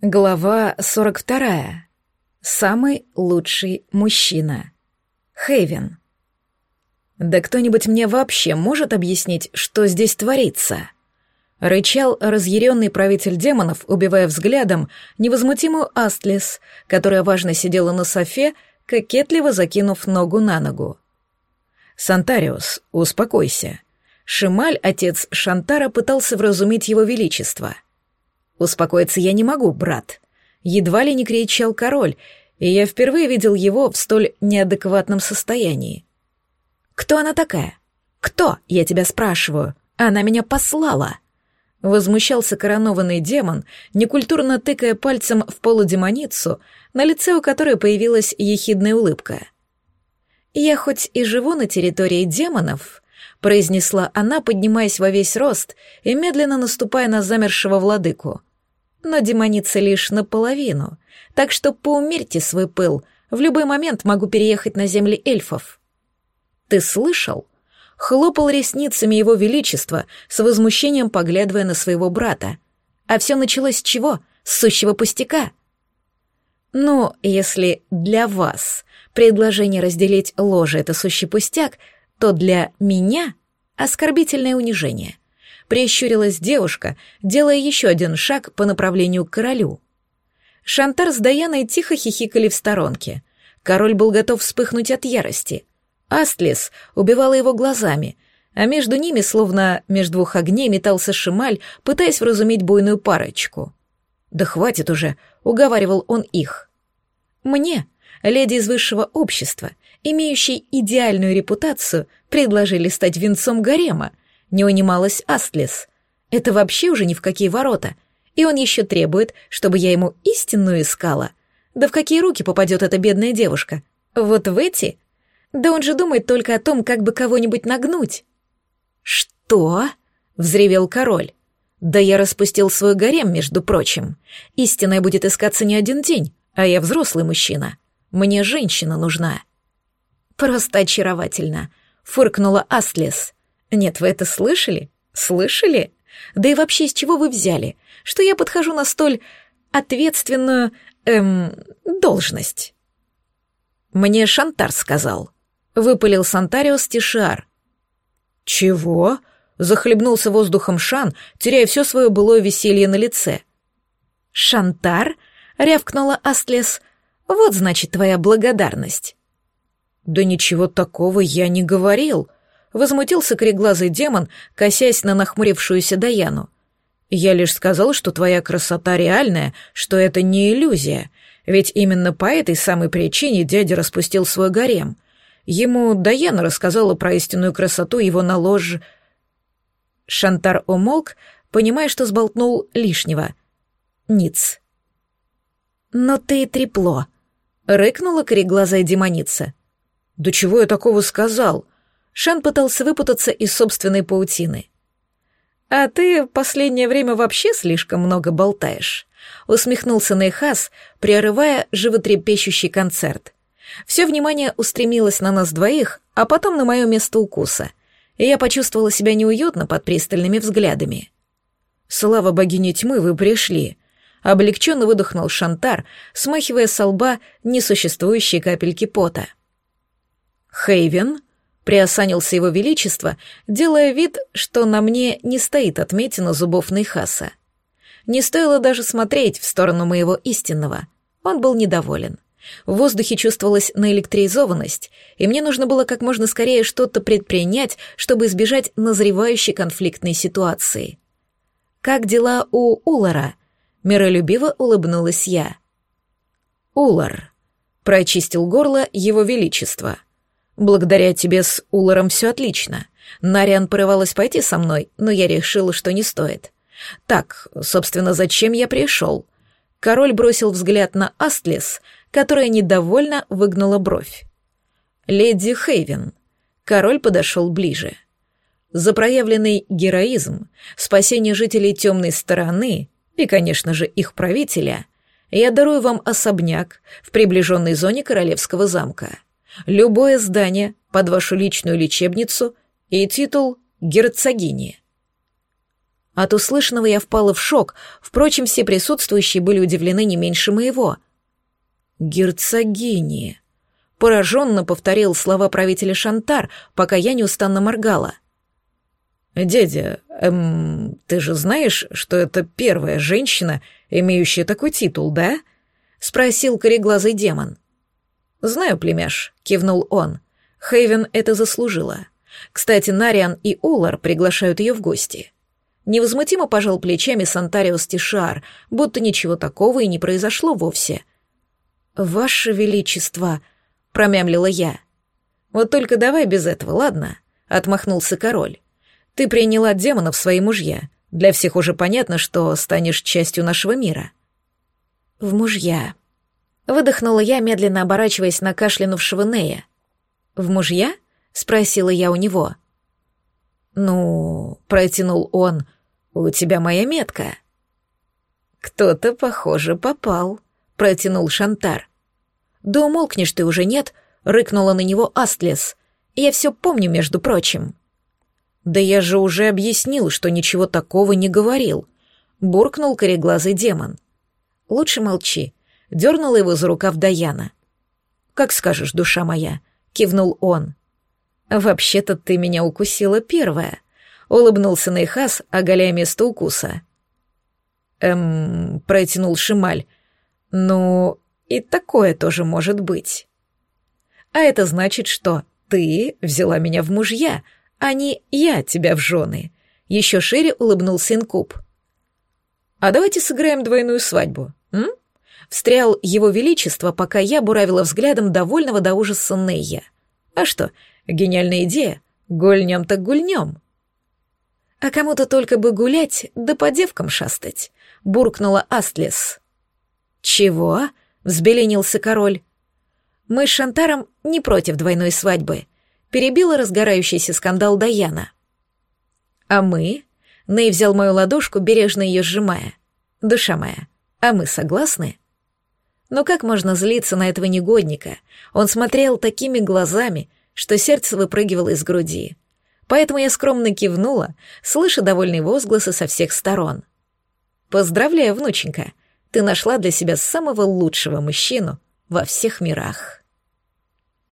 Глава 42. Самый лучший мужчина. Хейвен. Да кто-нибудь мне вообще может объяснить, что здесь творится? Рычал разъяренный правитель демонов, убивая взглядом невозмутимую Астлис, которая важно сидела на софе, кокетливо закинув ногу на ногу. «Сантариус, успокойся». Шималь, отец Шантара, пытался вразумить его величество — «Успокоиться я не могу, брат». Едва ли не кричал король, и я впервые видел его в столь неадекватном состоянии. «Кто она такая? Кто, я тебя спрашиваю? Она меня послала!» Возмущался коронованный демон, некультурно тыкая пальцем в полудемоницу, на лице у которой появилась ехидная улыбка. «Я хоть и живу на территории демонов», — произнесла она, поднимаясь во весь рост и медленно наступая на замершего владыку — но демоница лишь наполовину, так что поумерьте свой пыл, в любой момент могу переехать на земли эльфов. Ты слышал? Хлопал ресницами его величества, с возмущением поглядывая на своего брата. А все началось с чего? С сущего пустяка. Ну, если для вас предложение разделить ложе — это сущий пустяк, то для меня — оскорбительное унижение — прищурилась девушка, делая еще один шаг по направлению к королю. Шантар с Даяной тихо хихикали в сторонке. Король был готов вспыхнуть от ярости. Астлес убивала его глазами, а между ними, словно между двух огней, метался Шималь, пытаясь вразумить буйную парочку. «Да хватит уже», — уговаривал он их. «Мне, леди из высшего общества, имеющей идеальную репутацию, предложили стать венцом гарема, не унималась Астлес. Это вообще уже ни в какие ворота. И он еще требует, чтобы я ему истинную искала. Да в какие руки попадет эта бедная девушка? Вот в эти? Да он же думает только о том, как бы кого-нибудь нагнуть. Что? взревел король. Да я распустил свой гарем, между прочим. Истинная будет искаться не один день, а я взрослый мужчина. Мне женщина нужна. Просто очаровательно, фыркнула Астлес. Нет, вы это слышали? Слышали? Да и вообще, с чего вы взяли, что я подхожу на столь ответственную, эм, должность? Мне Шантар сказал. Выпалил Сантариус Тишиар. Чего? Захлебнулся воздухом Шан, теряя все свое былое веселье на лице. Шантар? Рявкнула Астлес. Вот значит твоя благодарность. Да ничего такого я не говорил, Возмутился кореглазый демон, косясь на нахмурившуюся Даяну. «Я лишь сказал, что твоя красота реальная, что это не иллюзия, ведь именно по этой самой причине дядя распустил свой гарем. Ему Даяна рассказала про истинную красоту его на лож...» Шантар умолк, понимая, что сболтнул лишнего. «Ниц». «Но ты трепло», — рыкнула кореглазая демоница. «Да чего я такого сказал?» Шан пытался выпутаться из собственной паутины. «А ты в последнее время вообще слишком много болтаешь», — усмехнулся Нейхас, прерывая животрепещущий концерт. Все внимание устремилось на нас двоих, а потом на мое место укуса, и я почувствовала себя неуютно под пристальными взглядами. «Слава богине тьмы, вы пришли», — облегченно выдохнул Шантар, смахивая со лба несуществующие капельки пота. «Хейвен?» Приосанился его величество, делая вид, что на мне не стоит отметина зубов Нейхаса. Не стоило даже смотреть в сторону моего истинного. Он был недоволен. В воздухе чувствовалась наэлектризованность, и мне нужно было как можно скорее что-то предпринять, чтобы избежать назревающей конфликтной ситуации. «Как дела у Улара?» — миролюбиво улыбнулась я. «Улар», — прочистил горло его величество — Благодаря тебе с Уларом все отлично. Нариан порывалась пойти со мной, но я решила, что не стоит. Так, собственно, зачем я пришел? Король бросил взгляд на Астлес, которая недовольно выгнула бровь. Леди Хейвен. Король подошел ближе. За проявленный героизм, спасение жителей темной стороны и, конечно же, их правителя, я дарую вам особняк в приближенной зоне королевского замка любое здание под вашу личную лечебницу и титул герцогини. От услышанного я впала в шок, впрочем, все присутствующие были удивлены не меньше моего. «Герцогиня», — пораженно повторил слова правителя Шантар, пока я неустанно моргала. «Дядя, эм, ты же знаешь, что это первая женщина, имеющая такой титул, да?» — спросил кореглазый демон. «Знаю, племяш», — кивнул он. Хейвен это заслужила. Кстати, Нариан и Улар приглашают ее в гости. Невозмутимо пожал плечами Сантариус Тишар, будто ничего такого и не произошло вовсе. «Ваше Величество», — промямлила я. «Вот только давай без этого, ладно?» — отмахнулся король. «Ты приняла демонов свои мужья. Для всех уже понятно, что станешь частью нашего мира». «В мужья», Выдохнула я, медленно оборачиваясь на кашлянувшего Нея. «В мужья?» — спросила я у него. «Ну...» — протянул он. «У тебя моя метка». «Кто-то, похоже, попал», — протянул Шантар. «Да умолкнешь ты уже, нет?» — рыкнула на него Астлес. «Я все помню, между прочим». «Да я же уже объяснил, что ничего такого не говорил», — буркнул кореглазый демон. «Лучше молчи, дернула его за рукав Даяна. «Как скажешь, душа моя», — кивнул он. «Вообще-то ты меня укусила первая», — улыбнулся Нейхас, оголяя место укуса. «Эм...» — протянул Шималь. «Ну, и такое тоже может быть». «А это значит, что ты взяла меня в мужья, а не я тебя в жены», — еще шире улыбнулся Инкуб. «А давайте сыграем двойную свадьбу, м?» Встрял его величество, пока я буравила взглядом довольного до ужаса Нейя. А что, гениальная идея, гульнем так гульнем. А кому-то только бы гулять, да по девкам шастать, буркнула Астлес. Чего? взбеленился король. Мы с Шантаром не против двойной свадьбы, перебила разгорающийся скандал Даяна. А мы? Ней взял мою ладошку, бережно ее сжимая. Душа моя, а мы согласны? Но как можно злиться на этого негодника? Он смотрел такими глазами, что сердце выпрыгивало из груди. Поэтому я скромно кивнула, слыша довольные возгласы со всех сторон. «Поздравляю, внученька, ты нашла для себя самого лучшего мужчину во всех мирах».